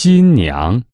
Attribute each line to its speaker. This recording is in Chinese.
Speaker 1: 新娘。